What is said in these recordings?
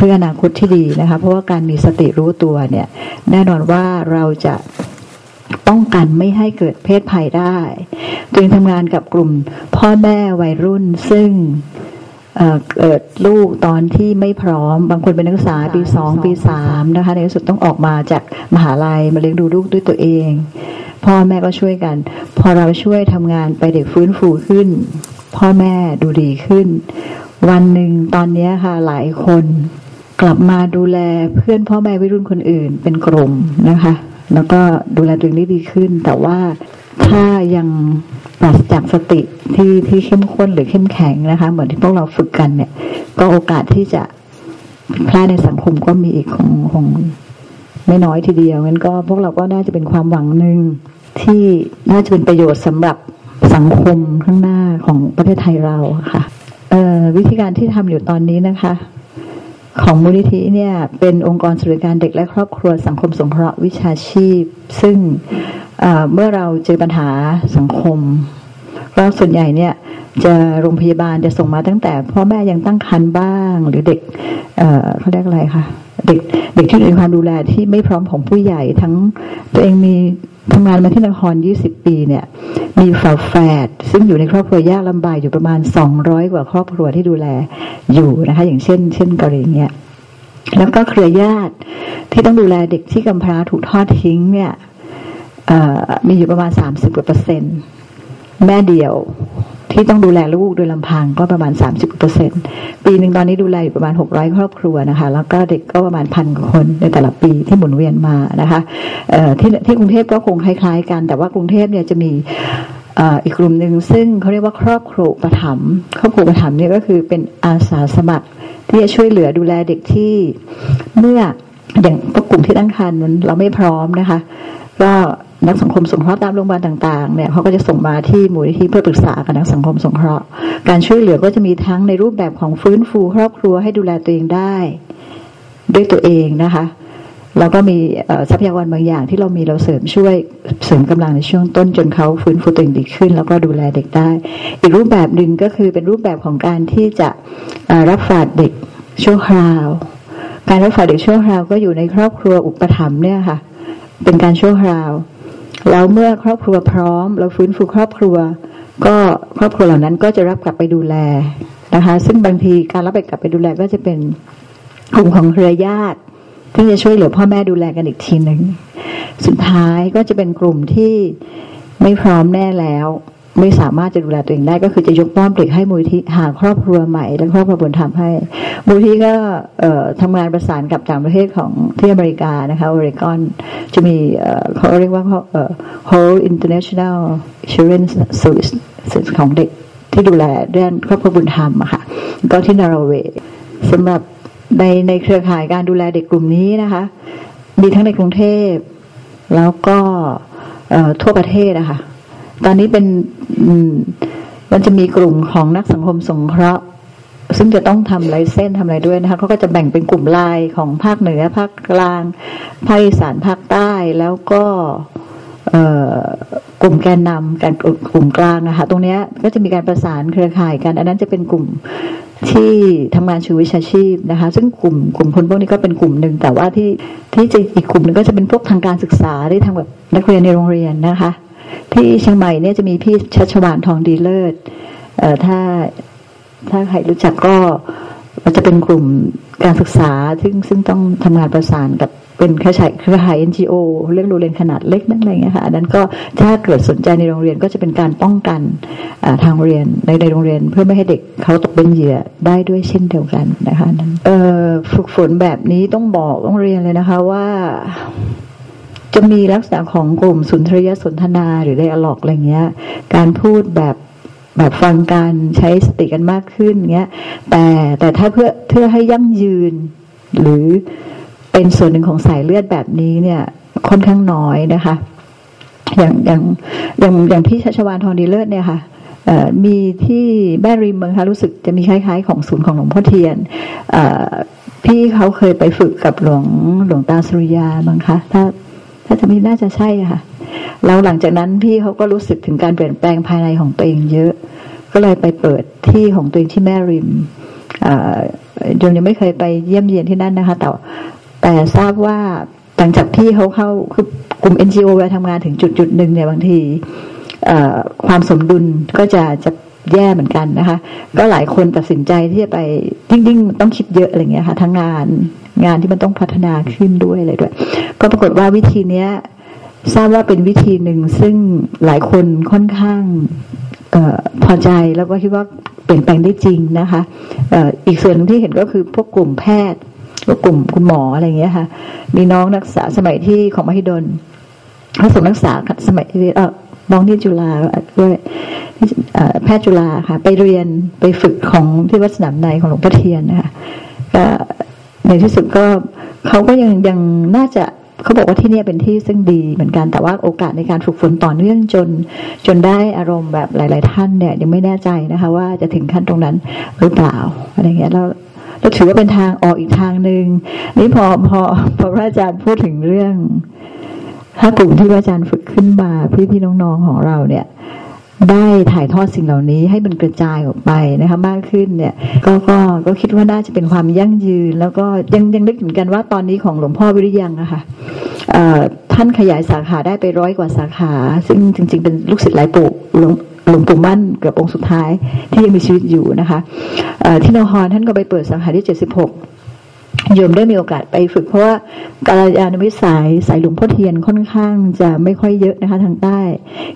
พื่ออนาคตที่ดีนะคะ เพราะว่าการมีสติรู้ตัวเนี่ย แน่นอนว่าเราจะป้องกันไม่ให้เกิดเพศภัยได้ จึงทำงานกับกลุ่มพ่อแม่วัยรุ่นซึ่งเกิดลูกตอนที่ไม่พร้อม บางคนเป็นนักศึกษาปีสองปีสามนะคะ ในที่สุดต้องออกมาจากมหาลัยมาเลี้ยงดูลูกด้วยตัวเอง พ่อแม่ก็ช่วยกัน พอเราช่วยทำงานไปเด็กฟื้นฟูขึ้น พ่อแม่ดูดีขึ้น วันหนึ่งตอนนี้ค่ะหลายคน กลับมาดูแลเพื่อนพ่อแม่วัยรุ่นคนอื่น เป็นกลุ่มนะคะ แล้วก็ดูแลตัวเองได้ดีขึ้น แต่ว่าถ้ายังปราศจากสติที่ที่เข้มข้นหรือเข้มแข็งนะคะ เหมือนที่พวกเราฝึกกันเนี่ย ก็โอกาสที่จะพลาดในสังคมก็มีอีกของของไม่น้อยทีเดียวงั้นก็พวกเราก็น่าจะเป็นความหวังหนึ่งที่น่าจะเป็นประโยชน์สำหรับสังคมข้างหน้าของประเทศไทยเราค่ะวิธีการที่ทำอยู่ตอนนี้นะคะ ของมูลนิธิเนี่ยเป็นองค์กรสวัสดิการเด็กและครอบครัวสังคมสงเคราะห์วิชาชีพ ซึ่งเมื่อเราเจอปัญหาสังคมเราส่วนใหญ่เนี่ยจะโรงพยาบาลจะส่งมาตั้งแต่พ่อแม่ยังตั้งครรภ์บ้าง หรือเด็กเเขาเรียกอะไรคะ เด็กเด็กที่อยู่ในความดูแลที่ไม่พร้อมของผู้ใหญ่ทั้งตัวเองมีทำงานมาที่นคร 20 ปีเนี่ย มีฝาแฝดซึ่งอยู่ในครอบครัวยากลำบากอยู่ประมาณ 200 กว่าครอบครัวที่ดูแลอยู่นะคะ อย่างเช่น เช่นกรณีเนี้ยแล้วก็เครือญาติที่ต้องดูแลเด็กที่กำพร้าถูกทอดทิ้งเนี่ยมีอยู่ประมาณสามสิบกว่าเปอร์เซ็นต์แม่เดี่ยว ที่ต้องดูแลลูกโดยลำพังก็ประมาณสามสิบเปอร์เซ็นปีหนึ่งตอนนี้ดูแลอยู่ประมาณหกร้อยครอบครัวนะคะ แล้วก็เด็กก็ประมาณพันคนในแต่ละปีที่หมุนเวียนมานะคะที่ที่กรุงเทพก็คงคล้ายๆ กัน แต่ว่ากรุงเทพเนี่ยจะมีอีกกลุ่มหนึ่งซึ่งเขาเรียกว่าครอบครัวประถมครอบครัวประถมเนี่ยก็คือเป็นอาสาสมัคร ที่จะช่วยเหลือดูแลเด็กที่เมื่ออย่างกกลุ่มที่ตั้งครรภ์นั้นเราไม่พร้อมนะคะก็ นักสังคมสงเคราะห์ตามโรงพยาบาลต่างๆเนี่ยเขาก็จะส่งมาที่มูลนิธิเพื่อปรึกษากับนักสังคมสงเคราะห์ การช่วยเหลือก็จะมีทั้งในรูปแบบของฟื้นฟูครอบครัวให้ดูแลตัวเองได้ด้วยตัวเองนะคะแล้วก็มีทรัพยากรบางอย่างที่เรามีเราเสริมช่วยเสริมกำลังในช่วงต้นจนเขาฟื้นฟูตัวเองดีขึ้น แล้วก็ดูแลเด็กได้ อีกรูปแบบหนึ่งก็คือเป็นรูปแบบของการที่จะรับฝากเด็กชั่วคราว การรับฝากเด็กชั่วคราวก็อยู่ในครอบครัวอุปถัมภ์เนี่ยค่ะ เป็นการชั่วคราว แล้วเมื่อครอบครัวพร้อม เราฟื้นฟูครอบครัว ก็ครอบครัวเหล่านั้นก็จะรับกลับไปดูแลนะคะ ซึ่งบางทีการรับไปกลับไปดูแลก็จะเป็นกลุ่มของเครือญาติที่จะช่วยเหลือพ่อแม่ดูแลกันอีกทีหนึ่งสุดท้ายก็จะเป็นกลุ่มที่ไม่พร้อมแน่แล้ว ไม่สามารถจะดูแลตัวเองได้ก็คือจะยกป้อมเด็กให้มูลที่หาครอบครัวใหม่และครอบครัวบุญธรรมให้มูลที่ก็ทำงานประสานกับต่างประเทศของที่อเมริกานะคะอเมริกอนจะมีเขาเรียกว่า whole international children's service ของเด็กที่ดูแลเรื่องครอบครัวบุญธรรมอะค่ะก็ที่นอร์เวย์สำหรับในในเครือข่ายการดูแลเด็กกลุ่มนี้นะคะ มีทั้งในกรุงเทพ แล้วก็ทั่วประเทศนะคะ ตอนนี้เป็นมันจะมีกลุ่มของนักสังคมสงเคราะห์ ซึ่งจะต้องทำไรเส้นทำอะไรด้วยนะคะเขาก็จะแบ่งเป็นกลุ่มลายของภาคเหนือภาคกลางภาคอีสานภาคใต้แล้วก็กลุ่มแกนนำการกลุ่มกลางนะคะตรงนี้ก็จะมีการประสานเครือข่ายกัน อันนั้นจะเป็นกลุ่มที่ทำงานชูวิชาชีพนะคะ ซึ่งกลุ่มกลุ่มคนพวกนี้ก็เป็นกลุ่มหนึ่งแต่ว่าที่ที่จะอีกกลุ่มหนึ่งก็จะเป็นพวกทางการศึกษาที่ทางแบบนักเรียนในโรงเรียนนะคะ ที่เชียงใหม่เนี่ยจะมีพี่ชัชวานทองดีเลิศเอ่อถ้าถ้าใครรู้จักก็จะเป็นกลุ่มการศึกษาซึ่งซึ่งต้องทำงานประสานกับเป็นเครือข่ายเครือข่าย NGO เรื่องโรงเรียนขนาดเล็กนั่นอะไรเงี้ยค่ะอันนั้นก็ถ้าเกิดสนใจในโรงเรียนก็จะเป็นการป้องกันทางเรียนในในโรงเรียน เพื่อไม่ให้เด็กเขาตกเป็นเหยื่อได้ด้วยเช่นเดียวกันนะคะนั้นฝึกฝนแบบนี้ต้องบอกต้องเรียนเลยนะคะว่า จะมีลักษณะของกลุ่มสุนทรียสนทนาหรือไดอะล็อกอะไรเงี้ย การพูดแบบแบบฟังการใช้สติกันมากขึ้นเงี้ย แต่แต่ถ้าเพื่อเพื่อให้ยั่งยืน หรือเป็นส่วนหนึ่งของสายเลือดแบบนี้เนี่ยค่อนข้างน้อยนะคะ อย่างอย่างอย่างอย่างพี่ชัชวานทองดีเลิศเนี่ยค่ะมีที่แม่ริมเมืองคะรู้สึกจะมีคล้าย ๆ ของศูนย์ของหลวงพ่อเทียนพี่เขาเคยไปฝึกกับหลวงหลวงตาสุริยาบ้างคะถ้า ถ้าจะมีน่าจะใช่ค่ะ แล้วหลังจากนั้นพี่เขาก็รู้สึกถึงการเปลี่ยนแปลงภายในของตัวเองเยอะ ก็เลยไปเปิดที่ของตัวเองที่แม่ริมโยมยังไม่เคยไปเยี่ยมเยียนที่นั่นนะคะ แต่แต่ทราบว่าหลังจากที่เขาเข้าคือกลุ่ม NGO เวลาทำงานถึงจุดจุดหนึ่งเนี่ยบางทีความสมดุลก็จะจะ แย่เหมือนกันนะคะ ก็หลายคนตัดสินใจที่จะไปยิ่งๆต้องคิดเยอะอะไรเงี้ยค่ะ ทั้งงานงานที่มันต้องพัฒนาขึ้นด้วยอะไรด้วย ก็ปรากฏว่าวิธีเนี้ยทราบว่าเป็นวิธีหนึ่งซึ่งหลายคนค่อนข้างออพอใจแล้วก็คิดว่าเปลี่ยนแปลงได้จริงนะคะอออีกส่วนที่เห็นก็คือพวกกลุ่มแพทย์กลุ่มคุณหมออะไรเงี้ยค่ะ มีน้องนักศึกษาสมัยที่ของมหิดลเขาส่งนักศึกษาสมัยเออ น้องที่จุฬาด้วยแพทย์จุฬาค่ะ ไปเรียนไปฝึกของที่วัดสนามในของหลวงพ่อเทียนนะคะก็ในที่สุดก็เขาก็ยังยังน่าจะเขาบอกว่าที่นี่เป็นที่ซึ่งดีเหมือนกันแต่ว่าโอกาสในการฝึกฝนต่อเนื่องจน จนได้อารมณ์แบบหลาย ๆ ท่านเนี่ยยังไม่แน่ใจนะคะ ว่าจะถึงขั้นตรงนั้นหรือเปล่าอะไรเงี้ยแล้วเราถือว่าเป็นทางออกอีกทางหนึ่งนี่พอพอพอพระอาจารย์พูดถึงเรื่อง ถ้ากลุ่มที่พระอาจารย์ฝึกขึ้นมาพี่พี่น้องๆของเราเนี่ย ได้ถ่ายทอดสิ่งเหล่านี้ให้มันกระจายออกไปนะคะมากขึ้นเนี่ย ก็ก็ก็คิดว่าน่าจะเป็นความยั่งยืน แล้วก็ยังยังนึกเหมือนกันว่าตอนนี้ของหลวงพ่อวิริยังอะคะ่ะท่านขยายสาขาได้ไปร้อยกว่าสาขา ซึ่งจริง ๆ เป็นลูกศิษย์หลายปู่หลวงหลวงปู่มั่นเกือบองค์สุดท้ายที่ยังมีชีวิตอยู่นะคะที่นครท่านก็ไปเปิดสาขาที่เจ็ดสิบหก โยมได้มีโอกาสไปฝึกเพราะว่าการยานวิสัยสายหลวงพ่อเทียนค่อนข้างจะไม่ค่อยเยอะนะคะทางใต้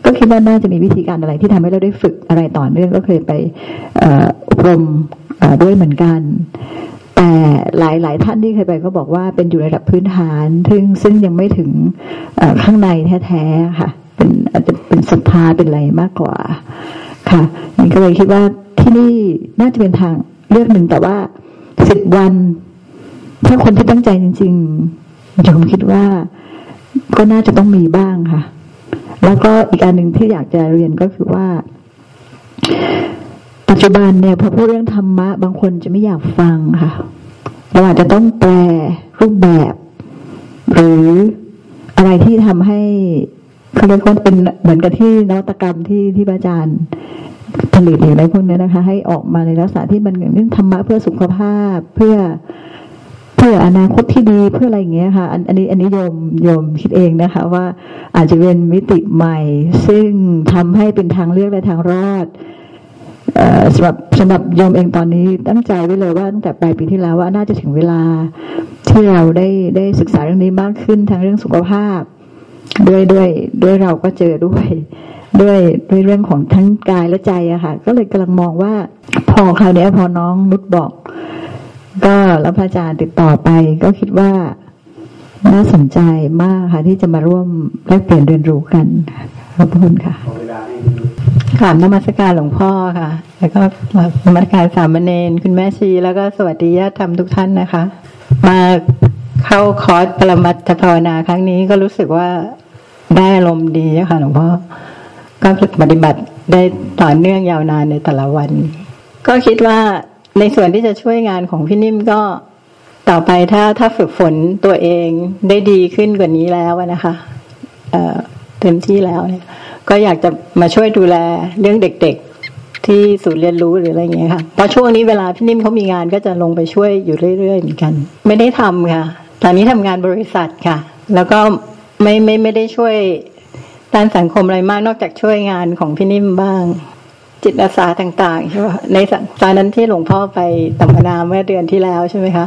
ก็คิดว่าน่าจะมีวิธีการอะไรที่ทำให้เราได้ฝึกอะไรต่อเนื่องก็เคยไปอบรมด้วยเหมือนกัน แต่หลายหลายท่านที่เคยไปก็บอกว่าเป็นอยู่ระดับพื้นฐาน ซึ่งซึ่งยังไม่ถึงข้างในแท้ๆค่ะ เป็นอาจจะเป็นศรัทธาเป็นอะไรมากกว่า ค่ะนี่ก็เลยคิดว่าที่นี่น่าจะเป็นทางเลือกหนึ่งแต่ว่าสิบวัน ถ้าคนที่ตั้งใจจริงๆผมคิดว่าก็น่าจะต้องมีบ้างค่ะ แล้วก็อีกอันหนึ่งที่อยากจะเรียนก็คือว่า ปัจจุบันเนี่ยพอพูดเรื่องธรรมะ บางคนจะไม่อยากฟังค่ะเราอาจจะต้องแปลรูปแบบ หรืออะไรที่ทำให้เขาเรียกว่าเป็นเหมือนกับที่นวัตกรรมที่ที่อาจารย์ผลิตหรืออะไรพวกนี้นะคะ ให้ออกมาในลักษณะที่มันอย่างนี้ธรรมะเพื่อสุขภาพเพื่อ พื่ออนาคตที่ดีเพื่ออะไรอย่างเงี้ยค่ะ อันนี้อันนี้โยมโยมคิดเองนะคะ ว่าอาจจะเป็นมิติใหม่ ซึ่งทำให้เป็นทางเลือกและทางรอดสำหรับสำหรับโยมเองตอนนี้ตั้งใจไว้เลยว่าตั้งแต่ปลายปีที่แล้วว่าน่าจะถึงเวลาที่เราได้ได้ศึกษาเรื่องนี้มากขึ้นทางเรื่องสุขภาพ ด้วยด้วยด้วยเราก็เจอด้วยด้วยด้วยเรื่องของทั้งกายและใจอะค่ะ ก็เลยกำลังมองว่าพอคราวนี้พอน้องนุชบอก ก็แล้วพระอาจารย์ติดต่อไปก็คิดว่าน่าสนใจมากค่ะ ที่จะมาร่วมแลกเปลี่ยนเรียนรู้กันขอบคุณค่ะกราบนมัสการหลวงพ่อค่ะ แล้วก็นมัสการสามเณรคุณแม่ชี แล้วก็สวัสดีญาติธรรมทุกท่านนะคะ มาเข้าคอร์สปรมัตถภาวนาครั้งนี้ก็รู้สึกว่าได้อารมณ์ดีค่ะหลวงพ่อ ก็ฝึกปฏิบัติได้ต่อเนื่องยาวนานในแต่ละวัน ก็คิดว่า ในส่วนที่จะช่วยงานของพี่นิ่มก็ต่อไปถ้าถ้าฝึกฝนตัวเองได้ดีขึ้นกว่านี้แล้วนะคะเเต็มที่แล้วเนี่ย ก็อยากจะมาช่วยดูแลเรื่องเด็ก ๆ ที่ศูนย์เรียนรู้หรืออะไรเงี้ยค่ะเพราะช่วงนี้เวลาพี่นิ่มเขามีงานก็จะลงไปช่วยอยู่เรื่อยๆเหมือนกัน ไม่ได้ทำค่ะ ตอนนี้ทำงานบริษัทค่ะ แล้วก็ไม่ไม่ไม่ได้ช่วยด้านสังคมอะไรมากนอกจากช่วยงานของพี่นิ่มบ้าง จิตอาสาต่างๆใช่ไหมในตอนนั้นที่หลวงพ่อไปตัมมนาเมื่อเดือนที่แล้วใช่ไหมคะ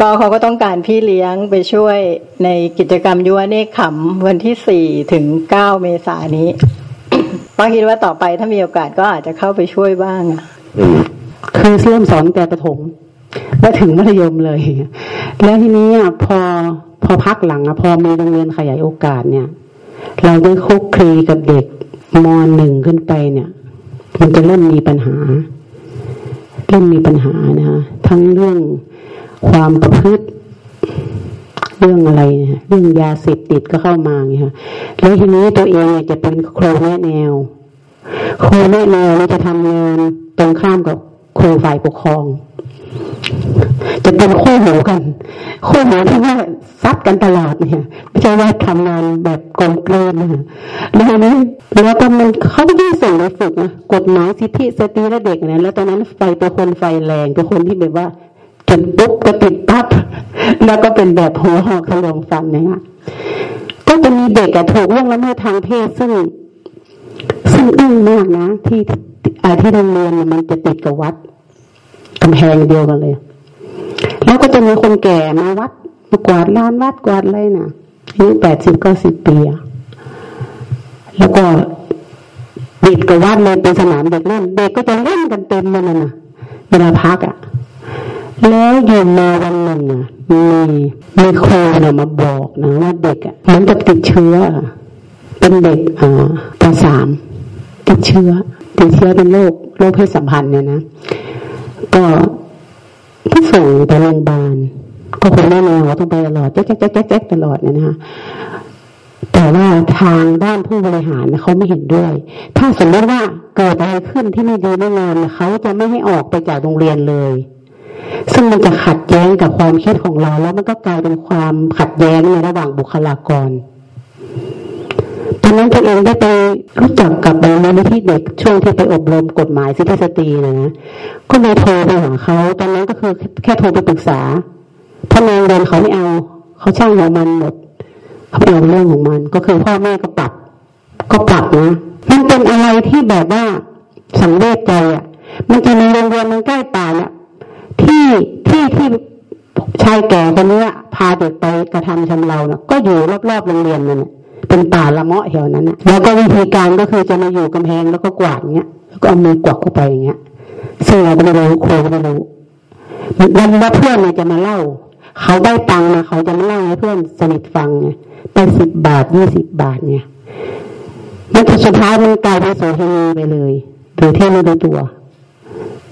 ก็เขาก็ต้องการพี่เลี้ยงไปช่วยในกิจกรรมยุวเนคขำวันที่สี่ถึงเก้าเมษายนนี้ป้าคิดว่าต่อไปถ้ามีโอกาสก็อาจจะเข้าไปช่วยบ้างอะคือเริ่มสอนแต่ประถม แล้วถึงมัธยมเลย แล้วทีนี้พอพอพักหลังพอมีโรงเรียนขยายโอกาสเนี่ย เราได้คุกคีกับเด็กมหนึ่งขึ้นไปเนี่ย มันจะเริ่มมีปัญหา เริ่มมีปัญหานะคะทั้งเรื่องความประพฤติเรื่องอะไรนะเรื่องยาเสพติดก็เข้ามาไงค่ะแล้วทีนี้ตัวเองจะเป็นครูแม่แนวครูแม่แนวเราจะทำงานตรงข้ามกับครูฝ่ายปกครอง จะเป็นคู่หูกัน คู่หูที่ว่าซัดกันตลอดเนี่ยไม่ใช่ว่าทำงานแบบกลมเกลียนะแล้วนี้แล้วตอนมันเขาไม่ได้ส่งไปฝึกนะกฎหมายสิทธิสตรีและเด็กเนี่ยแล้วตอนนั้นไฟตัวคนไฟแรงตัวคนที่แบบว่าจุดปุ๊บก็ติดปั๊บแล้วก็เป็นแบบหัวหอกทะลวงฟันเนี่ยก็จะมีเด็กอะถูกล่วงละเมิดทางเพศซึ่งซึ่งอึ้งมากนะที่ที่โรงเรียนมันจะติดกับวัดกำแพงเดียวกันเลย แล้วก็จะมีคนแก่มาวัดมากวาดลานวัดกวาดอะไรนะ่ะอายุแปดสิบเก้าสิบปีอะแล้วก็ติดกับวัดเลยเป็นสนามเด็กเล่นเด็กก็จะเล่นกันเต็มเลยนะเวลาพักอะ่ะแล้วอยู่มาวันหนึ่งอะมีมีครูเนี่ยมาบอกนะว่าเด็กอะเหมือนกับติดเชื้อ เป็นเด็กอ่าปสามติดเชื้อติดเชื้อเป็นโรคโรคเพศสัมพันธ์เนี่ยนะ ก็ ส่งไปโรงพยาบาลก็คงแน่นอนว่าต้องไปตลอดแจ๊กแจ๊กแจ๊กแจ๊กตลอดเนี่ยนะคะแต่ว่าทางด้านผู้บริหารเขาไม่เห็นด้วย ถ้าสมมติว่าเกิดอะไรขึ้นที่ไม่ดีไม่งามเขาจะไม่ให้ออกไปจากโรงเรียนเลย ซึ่งมันจะขัดแย้งกับความคิดของเรา แล้วมันก็กลายเป็นความขัดแย้งในระหว่างบุคลากร ตอนนั้นตัวเองได้ไปรู้จักกับมูลนิธิเด็กช่วงที่ไปอบรมกฎหมายสิทธิสตรีนะนะก็เลยโทรไปหาเขาตอนนั้นก็คือแค่โทรไปปรึกษาถ้าโรงเรียนเขาไม่เอา เขาช่างหัวมันหมดเขาเอาเรื่องของมัน ก็คือพ่อแม่ก็ปรับ ก็ปรับนะมันเป็นอะไรที่แบบว่าสังเวชใจอะ มันจะมีโรงเรียนมันใกล้ป่าเนี่ยที่ที่ที่ชายแก่คนนี้พาเด็กไปกระทำชำเราเนะก็อยู่รอบๆโรงเรียนนั่น เป็นป่าละเมาะแถวนั้นนะแล้วก็วิธีการก็คือจะมาอยู่กำแพงแล้วก็กวาดเงี้ยแล้วก็เอามือกวักเข้าไปอย่างเงี้ยซึ่งเราไม่รู้ครูไม่รู้วันว่าเพื่อนเนี่ยจะมาเล่า เขาได้ตังค์มาเขาจะมาเล่าให้เพื่อนสนิทฟังไงไปสิบบาทยี่สิบบาทเนี่ยมันสุดท้ายมันกลายเป็นโสเฮณีไปเลยโดยที่ไม่รู้ตัว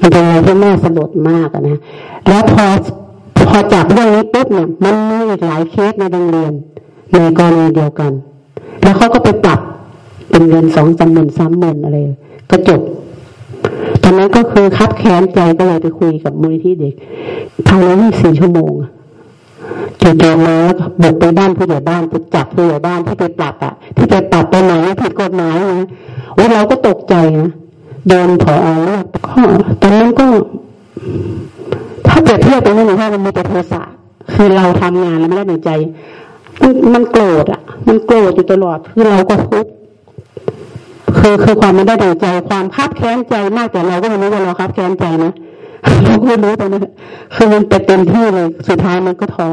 มันเป็นอะไรที่น่าสลดมากนะแล้วพอพอจับเรื่องนี้ปุ๊บเนี่ยมันมีอีกหลายเคสในโรงเรียนในกรณีเดียวกัน แล้วเขาก็ไปปรับเป็นเงินสองสามหมื่นสามหมื่นอะไร ก็จบตอนนั้นก็คือคับแค้นใจก็เลยไปคุยกับมูลที่เด็กภายในยี่สี่ชั่วโมงจู่ๆมาแล้วบุกไปบ้านผู้ใหญ่บ้านไปจับผู้ใหญ่บ้านที่ไปปรับอะที่ไปปรับไปไหนผิดกฎหมายนะโอ้เราก็ตกใจนะโดนผอเรียกก็ตอนนั้นก็ ถ้าเปรียบเทียบตรงนี้หนูว่ามันมีแต่โทสะคือเราทำงานแล้วไม่ได้หนึ่งใจ มันโกรธอะ มันโกรธอยู่ตลอดคือเราก็ทุกข์คือคือความไม่ได้ดังใจความคับแค้นใจมากแต่เราก็ไม่รู้ว่าเราคับแค้นใจนะเราก็ไม่รู้ตรงนี้คือมันไปเต็มที่เลยสุดท้ายมันก็ท้อ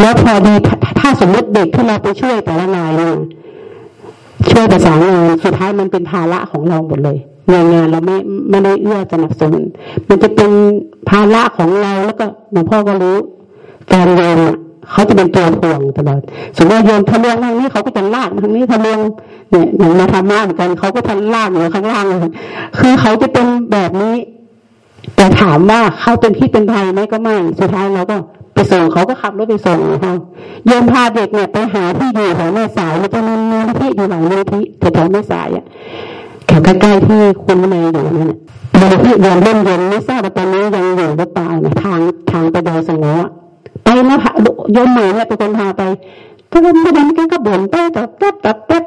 แล้วพอดีถ้าสมมติเด็กที่เราไปช่วยแต่ละนายเนี่ยช่วยประสานงานสุดท้ายมันเป็นภาระของเราหมดเลยงานงานเราไม่ไม่ได้เอื้อสนับสนุนมันจะเป็นภาระของเราแล้วก็หลวงพ่อก็รู้แฟนโยม เขาจะเป็นตัวถ่วงตลอด สมมติโยมทะลวงทางนี้เขาก็จะลากทางนี้ทะลวงเนี่ยอย่างมาทำมาเหมือนกันเขาก็ทันลากอยู่ข้างล่างเลยคือเขาจะเป็นแบบนี้ แต่ถามว่าเขาเป็นที่เป็นภัยไหมก็ไม่สุดท้ายเราก็ไปส่งเขาก็ขับรถไปส่งนะคะโยมพาเด็กเนี่ยไปหาที่อยู่ของแม่สายมันจะมีมูลที่อยู่หลังมูลที่แถวแม่สายอะแถวใกล้ๆที่คุณแม่อยู่นั่นแหละมูลที่เรียนเล่นเย็นไม่ทราบว่าตอนนี้ยังอยู่หรือเปล่านะทางทางไปดอยสงอ ไปนะพระยมหมาเนี่ยเป็นคนพาไปก็วันนั้นแกก็บ่นไปต่แป๊บต่แป๊บ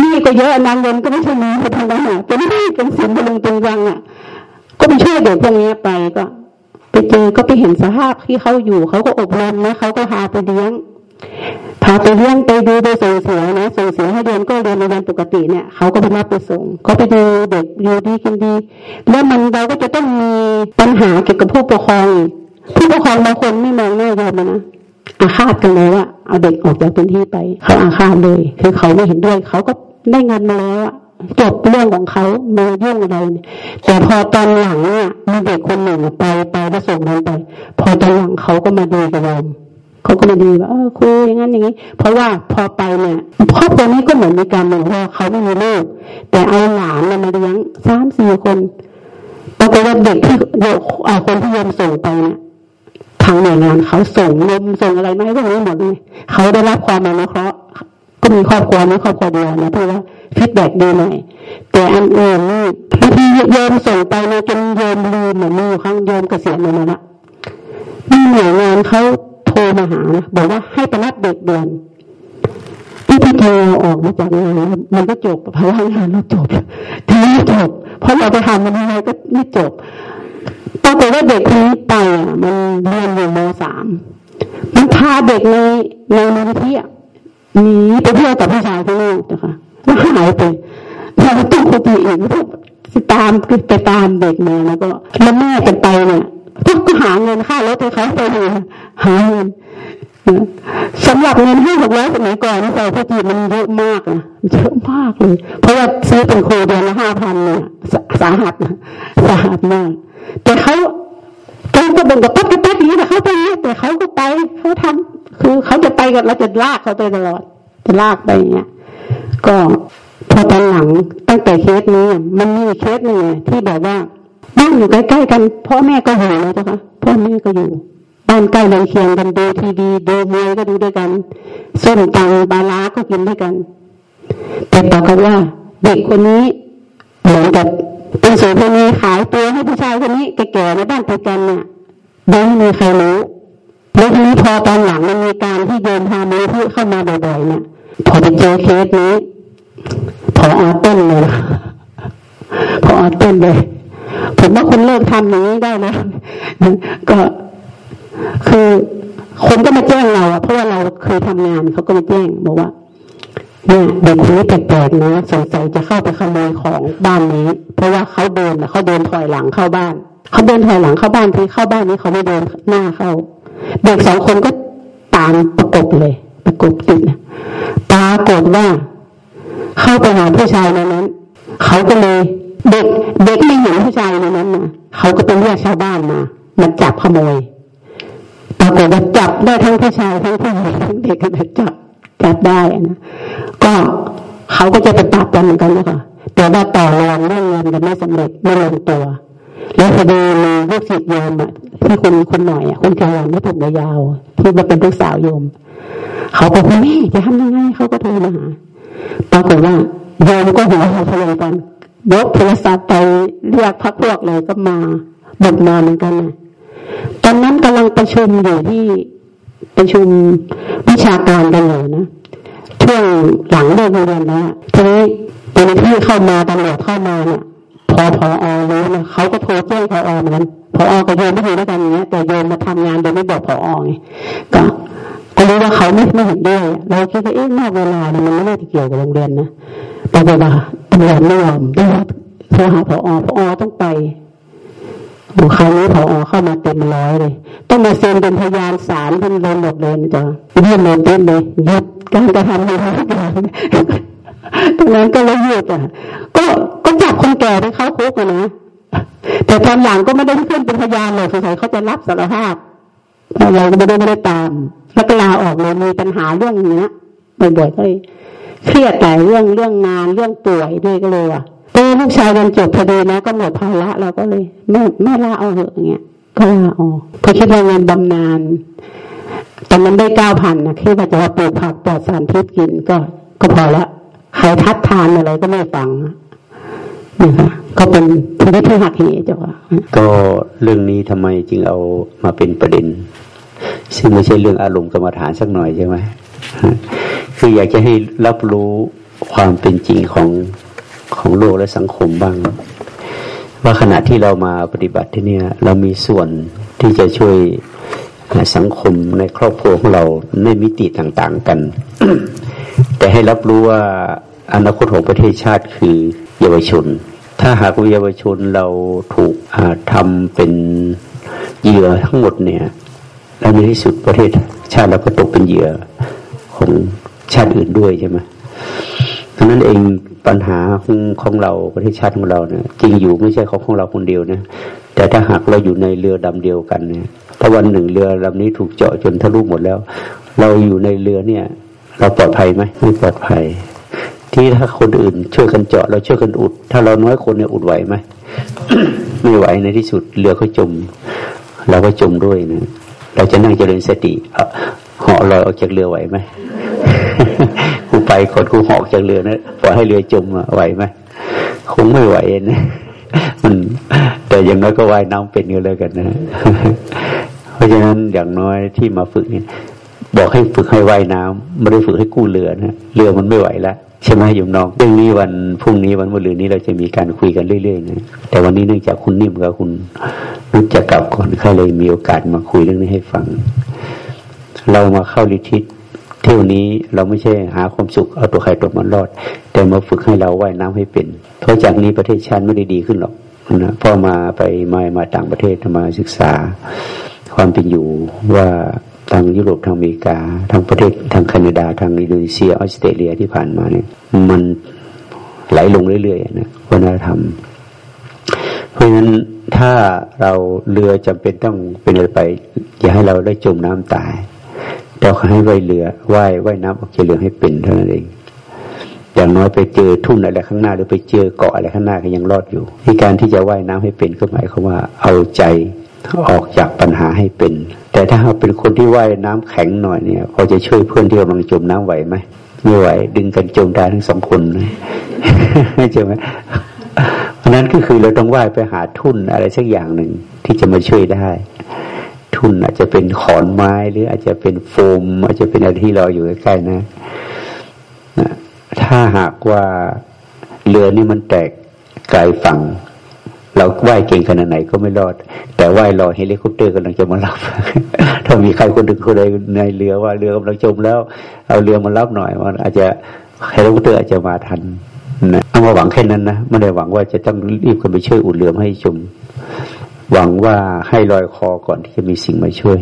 นี่ก็เยอะนางเงินก็ไม่ใช่มีไปทางนั้นอะเป็นที่เป็นสินเป็นลงตรงยังอะ ก็ไปช่วยเด็กพวกนี้ไปก็ไปเจอก็ไปเห็นสภาพที่เขาอยู่เขาก็อบรมนะเขาก็พาไปเลี้ยงพาไปเลี้ยงไปดูไปส่งเสียนะส่งเสียให้เรียนก็เรียนในวันปกติเนี่ยเขาก็ไปรับไปส่งก็ไปดูเด็กอยู่ดีกินดี แล้วมันเราก็จะต้องมีปัญหาเกี่ยวกับผู้ปกครอง ผู้ปกครองบางคนไม่มองหน้าโยมนะอาฆาตกันเลยว่าเอาเด็กออกจากพื้นที่ไป เขาอาฆาตเลย คือเขาไม่เห็นด้วย เขาก็ได้เงินมาแล้วจบเรื่องของเขามายุ่งอะไรเนี่ยแต่พอตอนหลังเนี่ยมีเด็กคนหนึ่งไปไปแล้วส่งนั้นไป พอตอนหลังเขาก็มาดูกับเราเขาก็มาดีว่าเออครูอย่างนั้นอย่างนี้ เพราะว่าพอไปเนี่ยครอบครัวนี้ก็เหมือนมีการเมือนว่าเขาไม่มีลูกแต่เอาหลานมาเลี้ยงสามสี่คนปรากฏว่าเด็กที่เด็กคนที่ยอมส่งไปเนี่ย ทางหน่วยงานเขาส่งนมส่งอะไรมาให้พวกนี้หมดเลยเขาได้รับความอนุเคราะห์ก็มีครอบครัวนี้ครอบครัวเดียวนะเพราะว่าฟีดแบ็กดีหน่อยแต่อันอื่นนี่บางทีโยมส่งไปนะจนโยมลืมเหมือนมีอยู่ครั้งโยมเกษียณมาแล้วนะมีหน่วยงานเขาโทรมาหานะบอกว่าให้ไปรับเด็กเดือนที่พี่เธอออกมาจากงานมันก็จบเพราะว่างานเราจบทีนี้จบเพราะเราไปทำมันยังไงก็ไม่จบ ปรากฏว่าเด็กคนนี้ไปอะมันเรียนอยู่มสามมันพาเด็กในในมูลที่หนีไปเที่ยวกับผู้ชายข้างนอกนะคะแล้วหายไปเราต้องคุยอีกตามไปตามเด็กมาแล้วก็แล้วแม่กันไปเนี่ยต้องก็หาเงินค่ารถให้เขาไปหาเงิน สำหรับเงินห้าหกร้อยสมัยก่อนนี่ใส่พจีมันเยอะมากนะเยอะมากเลย เพราะว่าซื้อเป็นครูเดือนละห้าพันเนี่ยสาหัสสาหัสมาก แต่เขาเขาก็เป็นกับปั๊บปั๊บอย่างนี้แต่เขาไปแต่เขาก็ไปเขาทำคือเขาจะไปกับเราจะลากเขาไปตลอดจะลากไปอย่างเงี้ยก็พอตอนหลังตั้งแต่เคสนี้มันมีเคสหนึ่งที่แบบว่าบ้านอยู่ใกล้ๆกันพ่อแม่ก็อยู่เลยเจ้าค่ะพ่อแม่ก็อยู่ บ้านใกล้เรือนเคียงกันดูทีวีดูมวยก็ดูด้วยกันส้มตังบาลาก็กินด้วยกัน แต่ปรากฏว่า เด็กคนนี้เหมือนกับเป็นโสเภณีขายตัวให้ผู้ชายคนนี้แก่ๆในบ้านติดกันเนี่ยโดยไม่มีใครรู้แล้วทีนี้พอตอนหลังมันมีการที่โยมพามือพูดเข้ามาบ่อยๆเนี่ยพอไปเจอเคสนี้พออาต้นเลยพออาต้นเลย ผมว่าคุณเลิกทำอย่างนี้ได้นะก็ คือคนก็มาแจ้งเราเพราะว่าเราเคยทำงานเขาก็มาแจ้งบอกว่าเนี่ยเด็กคนนี้แปลกๆนะสงสัยจะเข้าไปขโมยของบ้านนี้ เพราะว่าเขาเดินเขาเดินถอยหลังเข้าบ้านเขาเดินถอยหลังเข้าบ้านที่เข้าบ้านนี้เขาไม่เดินหน้าเข้า เด็กสองคนก็ตามประกบเลย ประกบติดปรากฏว่า เข้าไปหาผู้ชายในนั้นเขาก็เลยเด็กเด็กไม่เห็นผู้ชายในนั้นนะเขาก็ไปเรียกชาวบ้านมามันจับขโมยากฏว่าจับได้ทั้งผู้ชายทั้งผู้หญิงทั้งเด็กก็จับจับได้นะก็เขาก็จะไปปรับกันเหมือนกันนะคะแต่ว่าต่อรองเรื่องเงินกันไม่สำเร็จไม่ลงตัว แล้วพอดีมีลูกศิษย์โยมอะที่คนคนหน่อยอะคนกลางไม่ผมยาวที่มาเป็นลูกสาวโยม เขาบอกว่าแม่จะทำยังไงเขาก็โทรมาหาปรากฏว่าโยมก็หัวเขาพลังกันยกโทรศัพท์ไปเรียกพักพวกเลยก็มาบดมาเหมือนกันนะ ตอนนั้นกำลังประชุมอยู่ที่ประชุมวิชาการกันอยู่นะช่วงหลังเลิกเรียนแล้วทีนี้ตอนที่เข้ามาตำรวจเข้ามาเนี่ยพอพออรู้นะเขาก็โทรแจ้งพออเหมือนกันพออกับโยมไม่อยู่ด้วยกันอย่างเงี้ยแต่โยมมาทำงานโดยไม่บอกพออไงก็ก็รู้ว่าเขาไม่ไม่เห็นด้วยเราคิดว่าเอ๊ะนอกเวลาเนี่ยมันไม่ได้เกี่ยวกับโรงเรียนนะแต่เวลาตำรวจไม่ยอมได้โทรหาพออพออต้องไปคราวนี้พอเขา มาเต็มร้อยเลย ต้องมาเซ็นเป็นพยานสารเป็นเลยหมดเลยนะจ๊ะเยี่ยมเลยเต็มเลยหยุดการกระทำในทางการตรงนั้นก็เลยหยุดอะ ก็ก็จับคนแก่ไปเข้าคุกนะ แต่ตอนหลังก็ไม่ได้ขึ้นเป็นพยานเลยสงสัยเขาจะรับสารภาพเราก็ไม่ได้ไม่ได้ตาม แล้วก็ลาออกเลยมีปัญหาเรื่องนี้บ่อยๆก็เลยเครียดแต่เรื่องเรื่องงานเรื่องป่วยด้วยก็เลยอะก็ลูกชายเรียนจบพอดีนะก็หมดภาระเราก็เลยไม่ไม่ลาเอาเหอะอย่างเงี้ย ก็ลาออกเพราะคิดว่าเงินบำนาญตอนนั้นได้เก้าพันนะคิดว่าจะปลูกผักปลอดสารพิษกินก็ก็พอละใครทัดทานอะไรก็ไม่ฟังนะคะก็เป็นชีวิตที่หักเหจ้าค่ะก็เรื่องนี้ทำไมจึงเอามาเป็นประเด็น ซึ่งไม่ใช่เรื่องอารมณ์กรรมฐานสักหน่อยใช่ไหมคืออยากจะให้รับรู้ความเป็นจริงของของโลกและสังคมบ้าง ว่าขณะที่เรามาปฏิบัติที่นี่เรามีส่วนที่จะช่วยสังคมในครอบครัวของเราในมิติต่างๆกัน แต่ให้รับรู้ว่าอนาคตของประเทศชาติคือเยาวชน ถ้าหากเยาวชนเราถูกทำเป็นเหยื่อทั้งหมดเนี่ยแล้วในที่สุดประเทศชาติเราก็ตกเป็นเหยื่อของชาติอื่นด้วยใช่ไหมราะนั้นเอง ปัญหาของของเราประเทศชาติของเราเนี่ยจริงอยู่ไม่ใช่ของของเราคนเดียวนะแต่ถ้าหากเราอยู่ในเรือดำเดียวกันเนี่ยถ้าวันหนึ่งเรือลำนี้ถูกเจาะจนทะลุหมดแล้ว เราอยู่ในเรือเนี่ย เราปลอดภัยไหมไม่ปลอดภัย ที่ถ้าคนอื่นช่วยกันเจาะเราช่วยกันอุด ถ้าเราน้อยคนเนี่ยอุดไหวไหมไม่ไหวในที่สุดเรือก็จม เราก็จมด้วยนะเราจะนั่งเจริญสติเหาะลอยออกจากเรือไหวไหม ไปขนกูหอกจากเรือนะปล่อยให้เรือจมไหวไหมคงไม่ไหวนะมันแต่อย่างน้อยก็ว่ายน้ำเป็นกันเลยกันนะ เพราะฉะนั้นอย่างน้อยที่มาฝึกเนี่ยบอกให้ฝึกให้ว่ายน้ำไม่ได้ฝึกให้กู้เรือนะเรือมันไม่ไหวแล้วใช่ไหมโยมน้องเรื่องนี้วันพรุ่งนี้วันมะรืนนี้เราจะมีการคุยกันเรื่อยๆนะแต่วันนี้เนื่องจากคุณนิ่มกับคุณรู้จักกับก่อนข้าเลยมีโอกาสมาคุยเรื่องนี้ให้ฟัง เรามาเข้าลิทิศ เที่ยวนี้เราไม่ใช่หาความสุขเอาตัวใครตัวมันรอด แต่มาฝึกให้เราว่ายน้ำให้เป็น เพราะจากนี้ประเทศชาติไม่ได้ดีขึ้นหรอกนะพ่อมาไปมามาต่างประเทศมาศึกษา ความเป็นอยู่ว่าทางยุโรปทางอเมริกาทางประเทศทางแคนาดาทางอินโดนีเซียออสเตรเลียที่ผ่านมาเนี่ยมันไหลลงเรื่อยๆนะวัฒนธรรม เพราะฉะนั้นถ้าเราเรือจำเป็นต้องเป็นอะไรไป อย่าให้เราได้จมน้ำตาย เราให้ว่ายเรือว่ายว่ายน้ำออกจากเรือให้เป็นเท่านั้นเอง อย่างน้อยไปเจอทุ่นอะไรข้างหน้า หรือไปเจอเกาะอะไรข้างหน้าก็ยังรอดอยู่ในการที่จะว่ายน้ำให้เป็นก็หมายความว่าเอาใจออกจากปัญหาให้เป็น แต่ถ้าเราเป็นคนที่ว่ายน้ำแข็งหน่อยเนี่ยพอจะช่วยเพื่อนที่กำลังจมน้ำไหวไหมไม่ไหวดึงกันจมได้ทั้งสองคนใช่ไหมเพราะนั้นก็คือเราต้องว่ายไปหาทุ่นอะไรสักอย่างหนึ่งที่จะมาช่วยได้ ทุน อาจจะเป็นขอนไม้ หรืออาจจะเป็นโฟม อาจจะเป็นอะไรที่เราอยู่ใกล้ๆนะถ้าหากว่าเรือนี่มันแตกไกลฝั่ง เราว่ายเก่งขนาดไหนก็ไม่รอด แต่ว่ายรอเฮลิคอปเตอร์กำลังจะมารับ ถ้ามีใครคนหนึ่งคนใดในเรือว่าเรือกำลังจมแล้ว เอาเรือมารับหน่อยมันอาจจะเฮลิคอปเตอร์อาจจะมาทันนะเอามาหวังแค่นั้นนะไม่ได้หวังว่าจะต้องรีบกันไปช่วยอุดเรือให้จม หวังว่าให้ลอยคอก่อนที่จะมีสิ่งมาช่วย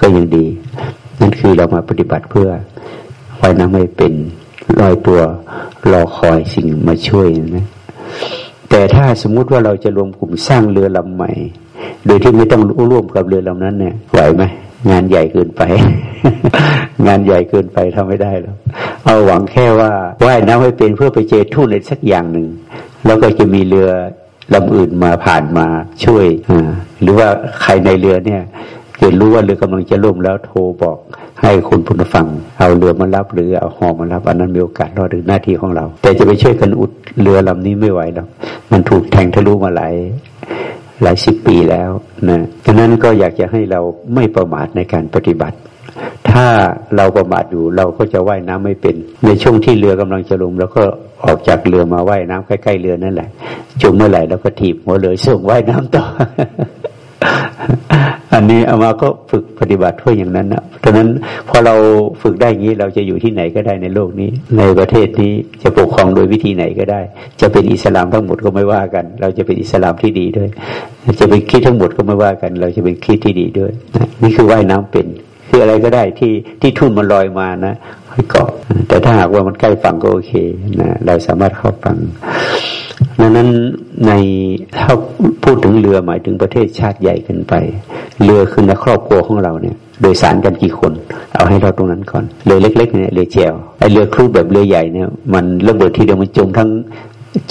ก็ยังดี นั่นคือเรามาปฏิบัติเพื่อว่ายน้ำไม่เป็นลอยตัวรอคอยสิ่งมาช่วยนะแต่ถ้าสมมุติว่าเราจะรวมกลุ่มสร้างเรือลำใหม่ โดยที่ไม่ต้องร่วมกับเรือลำนั้นเนี่ยไหวไหมงานใหญ่เกินไป งานใหญ่เกินไปทำไม่ได้หรอกเอาหวังแค่ว่าว่ายน้ำให้เป็นเพื่อไปเจอทุ่นในสักอย่างหนึ่งแล้วก็จะมีเรือ ลำอื่นมาผ่านมาช่วยหรือว่าใครในเรือเนี่ยเกิดรู้ว่าเรือกำลังจะล่มแล้วโทรบอกให้คุณผู้ฟัง เอาเรือมารับหรือเอาหอมารับ อันนั้นมีโอกาสรอดถึงหน้าที่ของเรา แต่จะไปช่วยกันอุดเรือลำนี้ไม่ไหวหรอกมันถูกแทงทะลุมาหลายหลายสิบปีแล้วนะดังนั้นก็อยากจะให้เราไม่ประมาทในการปฏิบัติ ถ้าเราประมาทอยู่เราก็จะว่ายน้ำไม่เป็น ในช่วงที่เรือกำลังจะลงเราก็ ออกจากเรือมาว่ายน้ำใกล้ๆเรือนั่นแหละจมเมื่อไหร่เราก็ถีบหัวเลยส่งว่ายน้ำต่อ อันนี้เอามาก็ฝึกปฏิบัติเพื่ออย่างนั้นนะดังนั้นพอเราฝึกได้อย่างนี้เราจะอยู่ที่ไหนก็ได้ในโลกนี้ ในประเทศนี้จะปกครองโดยวิธีไหนก็ได้ จะเป็นอิสลามทั้งหมดก็ไม่ว่ากัน เราจะเป็นอิสลามที่ดีด้วย จะเป็นคิดทั้งหมดก็ไม่ว่ากัน เราจะเป็นคิดที่ดีด้วยนี่คือว่ายน้ำเป็นคืออะไรก็ได้ที่ที่ทุ่นมันลอยมานะ ให้เกาะแต่ถ้าหากว่ามันใกล้ฝั่งก็โอเคนะเราสามารถเข้าฝั่งดังนั้นในถ้าพูดถึงเรือหมายถึงประเทศชาติใหญ่ขึ้นไป เรือคือในครอบครัวของเราเนี่ยโดยสารกันกี่คน เอาให้เราตรงนั้นก่อนเรือเล็ก ๆเนี่ยเรือแจวไอเรือครูแบบเรือใหญ่เนี่ยมันระเบิดทีเดียวมันจมทั้ง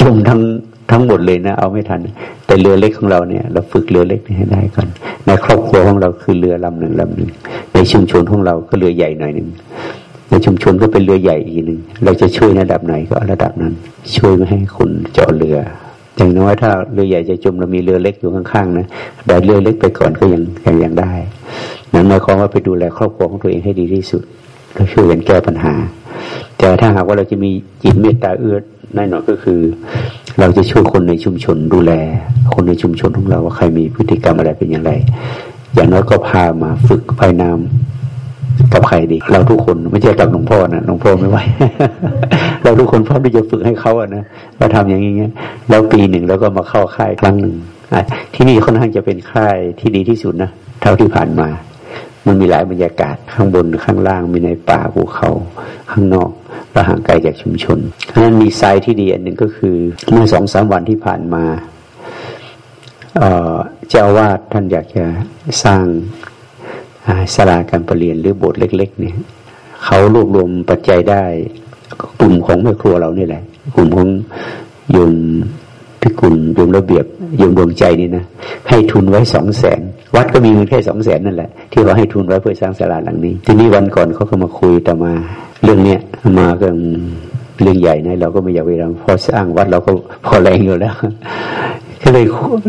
จมทั้งทั้งหมดเลยนะ เอาไม่ทัน แต่เรือเล็กของเราเนี่ยเราฝึกเรือเล็กให้ได้ก่อนในครอบครัวของเราคือเรือลำหนึ่งลำหนึ่งในชุมชนของเราก็เรือใหญ่หน่อยหนึ่ง ในชุมชนก็เป็นเรือใหญ่อีกหนึ่งเราจะช่วยระดับไหนก็ระดับนั้น ช่วยไม่ให้คนเจาะเรือ อย่างน้อยถ้าเรือใหญ่จะจมเรามีเรือเล็กอยู่ข้างๆนะแต่เรือเล็กไปก่อนก็ยังยังยังได้นั้นหมายความว่าไปดูแลครอบครัวของตัวเองให้ดีที่สุดก็ช่วยกันแก้ปัญหา แต่ถ้าหากว่าเราจะมีจิตเมตตาเอื้อแน่นอนก็คือ เราจะช่วยคนในชุมชนดูแล คนในชุมชนของเราว่าใครมีพฤติกรรมอะไรเป็นอย่างไร อย่างน้อยก็พามาฝึกภายน้ำ กับใครดี เราทุกคนไม่ใช่กับหลวงพ่อนะหลวงพ่อไม่ไหวเราทุกคนพร้อมที่จะฝึกให้เขาอะนะเราทำอย่างนี้แล้วปีหนึ่งแล้วก็มาเข้าค่ายครั้งหนึ่งที่นี่ค่อนข้างจะเป็นค่ายที่ดีที่สุดนะเท่าที่ผ่านมา มันมีหลายบรรยากาศข้างบนข้างล่างมีในป่าภูเขาข้างนอกเราห่างไกลจากชุมชนเพราะนั้นมีไซต์ที่ดีอันหนึ่งก็คือเมื่อสองสามวันที่ผ่านมาเจ้าวาดท่านอยากจะสร้าง สลาการประเรียนหรือโบสถ์เล็ก ๆ เนี่ยเขารวบรวมปัจจัยได้ กลุ่มของแม่ครัวเรานี่แหละ กลุ่มของโยมพิกุลโยมระเบียบโยมดวงใจนี่นะให้ทุนไว้สองแสนวัดก็มีเงินแค่สองแสนนั่นแหละ ที่เขาให้ทุนไว้เพื่อสร้างสลาหลังนี้ ทีนี้วันก่อนเขาก็มาคุยแต่มา เรื่องเนี้ยมาก็เรื่องใหญ่นะเราก็ไม่อยากไปทำพอสร้างวัดเราก็พอแรงอยู่แล้ว ก็เลย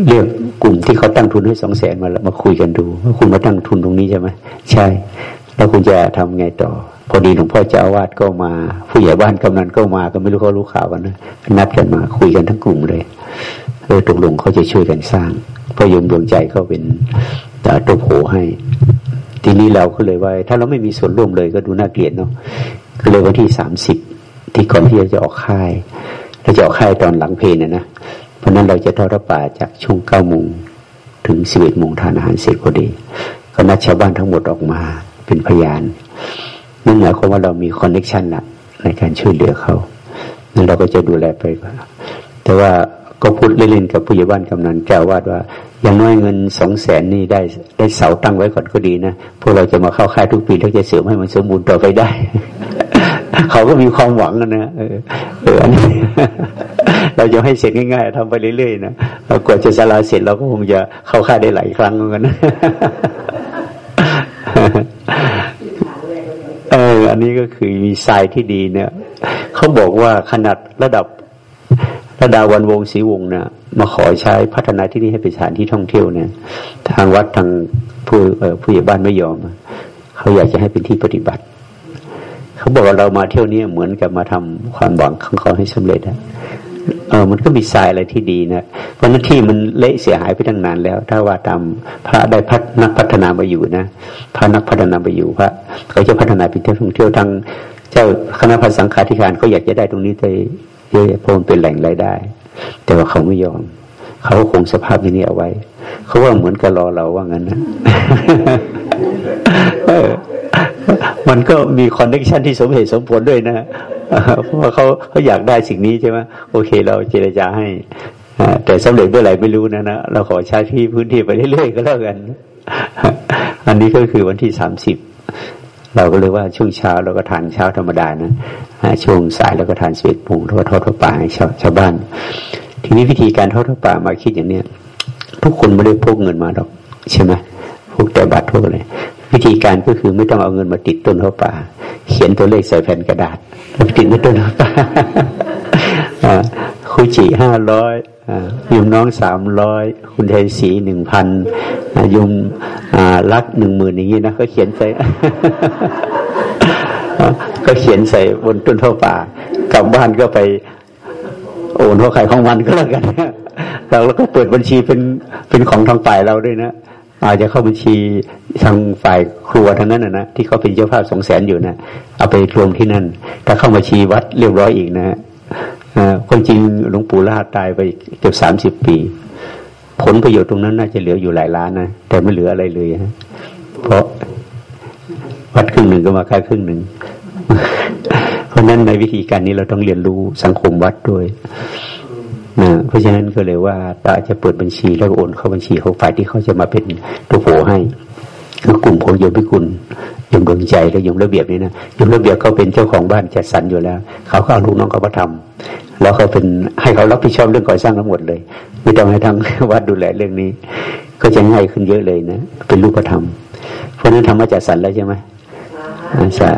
เรียกกลุ่มที่เขาตั้งทุนให้สองแสนมามาคุยกันดูว่าคุณมาตั้งทุนตรงนี้ใช่ไหมใช่ แล้วคุณจะทำไงต่อ พอดีหลวงพ่อเจ้าวาสก็มา ผู้ใหญ่บ้านกำนันก็มาก็ไม่รู้เขารู้ข่าวกันนะนัดกันมาคุยกันทั้งกลุ่มเลยเออตกลงเขาจะช่วยกันสร้างพระยมดวงใจเขาเป็นตัวโผให้ ทีนี้เราก็เลยว่า ถ้าเราไม่มีส่วนร่วมเลยก็ดูน่าเกลียดเนาะก็เลยวันที่สามสิบที่ก่อนที่เราจะออกค่ายเราจะออกค่ายตอนหลังเพลงนะนะ ราะนั้นเราจะทอดพระป่าจากช่วงเก้าโมงถึงสิบเอ็ดโมงทานอาหารเสร็จพอดี ก็นัดชาวบ้านทั้งหมดออกมาเป็นพยานนั่นหมายความว่าเรามีคอนเน็ชันละในการช่วยเหลือเขานั่นเราก็จะดูแลไป แต่ว่าก็พูดเล่นๆกับผู้ใหญ่บ้านกำนันเจ้าวาดว่าอย่างน้อยเงินสองแสนนี่ได้ได้เสาตั้งไว้ก่อนก็ดีนะพวกเราจะมาเข้าค่ายทุกปีแล้วจะเสริมให้มันสมบูรณ์ต่อไปได้ เขาก็มีความหวังนะเออเอออันนี้เราจะให้เสร็จง่ายๆทำไปเรื่อยๆนะเรากว่าจะสลาเสร็จเราก็คงจะเข้าค่ายได้หลายครั้งเหมือนกันเอออันนี้ก็คือมีทรายที่ดีเนี่ยเขาบอกว่าขนาดระดับระดาวันวงศรีวงเนี่ยมาขอใช้พัฒนาที่นี่ให้เป็นสถานที่ท่องเที่ยวเนี่ย ทางวัดทางผู้ผู้ใหญ่บ้านไม่ยอม เขาอยากจะให้เป็นที่ปฏิบัติ เขาบอกว่าเรามาเที่ยวนี้เหมือนกับมาทำความหวังของเขาให้สำเร็จอะเออมันก็มีทรายอะไรที่ดีนะ เพราะนั้นที่มันเละเสียหายไปตั้งนานแล้ว ถ้าว่าตามพระได้พัฒนักพัฒนามาอยู่นะ พระนักพัฒนามาอยู่พระเขาจะพัฒนาเป็นที่ท่องเที่ยวทางเจ้าคณะพันสังฆาธิการเขาอยากจะได้ตรงนี้ไปเยอะเพราะมันเป็นแหล่งรายได้ แต่ว่าเขาไม่ยอม เขาคงสภาพนี้เอาไว้ เขาว่าเหมือนกับรอเราว่างั้นนะ มันก็มีคอนเนคชันที่สมเหตุสมผลด้วยนะเพราะว่าเขาเขาอยากได้สิ่งนี้ใช่ไหมโอเค เราเจรจาให้แต่สำเร็จเมื่อไหร่ไม่รู้นะนะเราขอใช้ที่พื้นที่ไปเรื่อยๆก็แล้วกัน อันนี้ก็คือวันที่สามสิบเราก็เลยว่าช่วงเช้าเราก็ทานเช้าธรรมดานะช่วงสายเราก็ทานสวดปุงแล้วก็ทอดทอดป่าให้ชาวชาวบ้าน ทีนี้วิธีการทอดทอดป่ามาคิดอย่างเนี้ยทุกคนไม่ได้พกเงินมาหรอกใช่ไหมพกแต่บัตรพกอะไร วิธีการก็คือไม่ต้องเอาเงินมาติดต้นทอดป่า เขียนตัวเลขใส่แผ่นกระดาษแล้วติดที่ต้นทอดป่าคุจิห้าร้อยยุมน้องสามร้อยคุณไทยสีหนึ่งพันยุมรักหนึ่งหมื่นอย่างนี้นะ ก็เขียนใส่ก็เขียนใส่บนต้นเท่าป่ากลับบ้านก็ไปโอนเขาขายของมันก็แล้วกันเราแล้วก็เปิดบัญชีเป็นเป็นของทางฝ่ายเราด้วยนะ อาจจะเข้าบัญชีทางฝ่ายครัวทั้งนั้นนะที่เขาเป็นเจ้าภาพสองแสนอยู่นะเอาไปรวมที่นั่นถ้าเข้าบัญชีวัดเรียบร้อยอีกนะคนจริงหลวงปู่ล่าตายไปเกือบสามสิบปี ผลประโยชน์ตรงนั้นน่าจะเหลืออยู่หลายล้านนะแต่ไม่เหลืออะไรเลยฮะเพราะวัดครึ่งหนึ่งก็มาค่าครึ่งหนึ่งเพราะนั้นในวิธีการนี้เราต้องเรียนรู้สังคมวัดด้วย นะเพราะฉะนั้นก็เลยว่าตาจะเปิดบัญชีแล้วโอนเข้าบัญชีของฝ่ายที่เขาจะมาเป็นตัวโผให้คือกลุ่มของโยมพิคุณโยมดวงใจและโยมระเบียบนี่นะโยมระเบียบเขาเป็นเจ้าของบ้านจัดสรรอยู่แล้ว เขาก็เอาลูกน้องเขามาทำแล้วเขาเป็นให้เขารับผิดชอบเรื่องก่อสร้างทั้งหมดเลย ไม่ต้องให้ทางวัดดูแลเรื่องนี้ ก็จะง่ายขึ้นเยอะเลยนะเป็นรูปธรรมเพราะนั้นทำมาจัดสรรแล้วใช่ไหมสา